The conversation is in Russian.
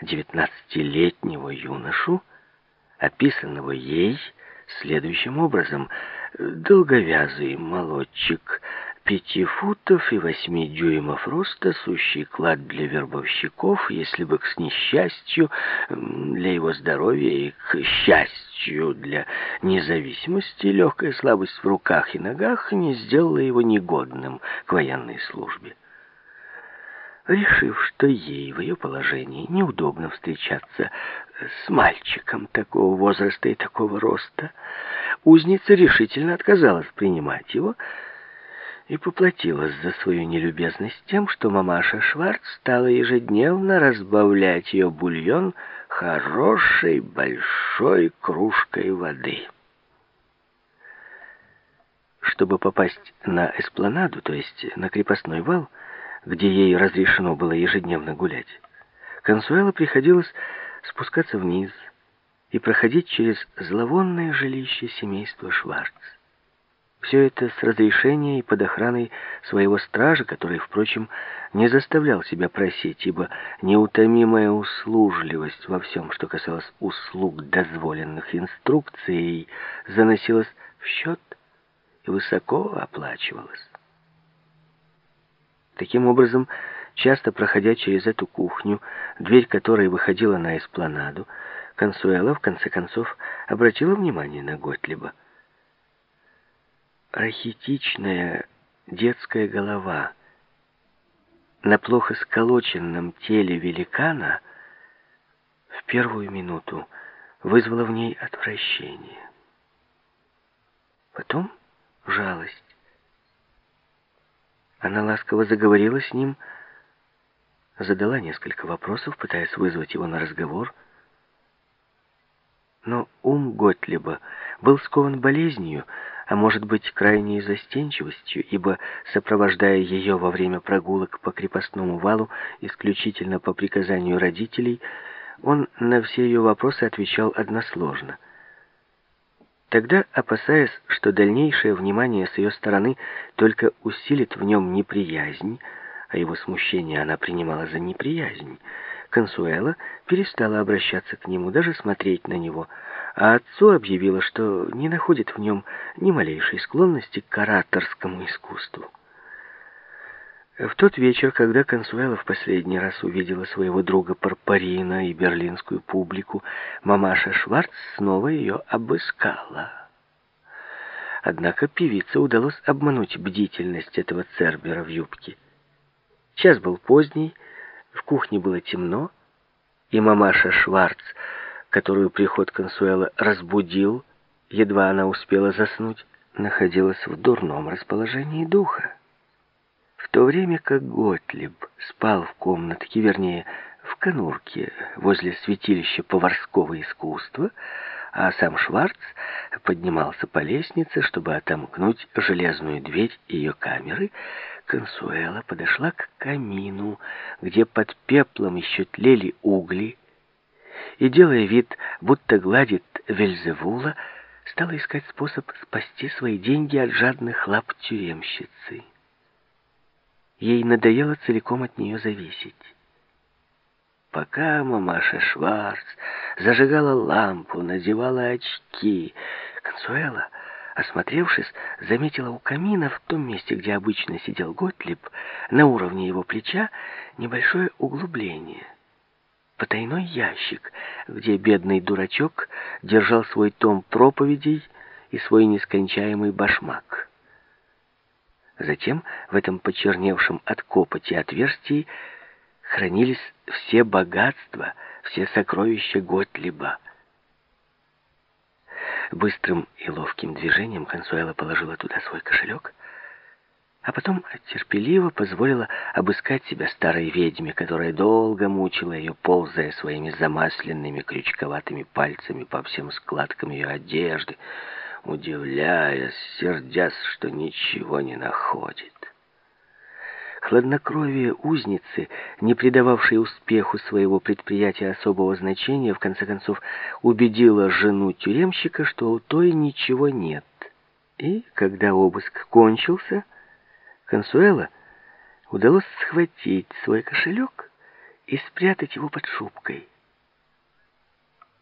девятнадцатилетнего юношу, описанного ей следующим образом. Долговязый молодчик, пяти футов и восьми дюймов роста, сущий клад для вербовщиков, если бы к несчастью для его здоровья и к счастью для независимости легкая слабость в руках и ногах не сделала его негодным к военной службе. Решив, что ей в ее положении неудобно встречаться с мальчиком такого возраста и такого роста, узница решительно отказалась принимать его и поплатилась за свою нелюбезность тем, что мамаша Шварц стала ежедневно разбавлять ее бульон хорошей большой кружкой воды. Чтобы попасть на эспланаду, то есть на крепостной вал, где ей разрешено было ежедневно гулять, Консуэла приходилось спускаться вниз и проходить через зловонное жилище семейства Шварц. Все это с разрешения и под охраной своего стража, который, впрочем, не заставлял себя просить, ибо неутомимая услужливость во всем, что касалось услуг, дозволенных инструкцией, заносилась в счет и высоко оплачивалась. Таким образом, часто проходя через эту кухню, дверь которой выходила на эспланаду, Консуэла, в конце концов, обратила внимание на Готлиба. Рахитичная детская голова на плохо сколоченном теле великана в первую минуту вызвала в ней отвращение. Потом жалость. Она ласково заговорила с ним, задала несколько вопросов, пытаясь вызвать его на разговор. Но ум Готлиба был скован болезнью, а может быть, крайней застенчивостью, ибо, сопровождая ее во время прогулок по крепостному валу исключительно по приказанию родителей, он на все ее вопросы отвечал односложно — Тогда, опасаясь, что дальнейшее внимание с ее стороны только усилит в нем неприязнь, а его смущение она принимала за неприязнь, Консуэла перестала обращаться к нему, даже смотреть на него, а отцу объявила, что не находит в нем ни малейшей склонности к ораторскому искусству. В тот вечер, когда Консуэла в последний раз увидела своего друга Парпарина и берлинскую публику, мамаша Шварц снова ее обыскала. Однако певице удалось обмануть бдительность этого цербера в юбке. Час был поздний, в кухне было темно, и мамаша Шварц, которую приход Консуэла разбудил, едва она успела заснуть, находилась в дурном расположении духа. То время как Готлиб спал в комнатке, вернее, в конурке возле святилища поварского искусства, а сам Шварц поднимался по лестнице, чтобы отомкнуть железную дверь ее камеры, Консуэла подошла к камину, где под пеплом еще тлели угли, и, делая вид, будто гладит Вельзевула, стала искать способ спасти свои деньги от жадных лап тюремщицы. Ей надоело целиком от нее зависеть. Пока мамаша Шварц зажигала лампу, надевала очки, Консуэла, осмотревшись, заметила у камина в том месте, где обычно сидел Готлиб, на уровне его плеча, небольшое углубление. Потайной ящик, где бедный дурачок держал свой том проповедей и свой нескончаемый башмак. Затем в этом почерневшем от копоти отверстии хранились все богатства, все сокровища Готлиба. Быстрым и ловким движением Консуэла положила туда свой кошелек, а потом терпеливо позволила обыскать себя старой ведьме, которая долго мучила ее, ползая своими замасленными крючковатыми пальцами по всем складкам ее одежды, удивляясь, сердясь, что ничего не находит. Хладнокровие узницы, не придававшей успеху своего предприятия особого значения, в конце концов убедила жену тюремщика, что у той ничего нет. И, когда обыск кончился, Консуэла удалось схватить свой кошелек и спрятать его под шубкой.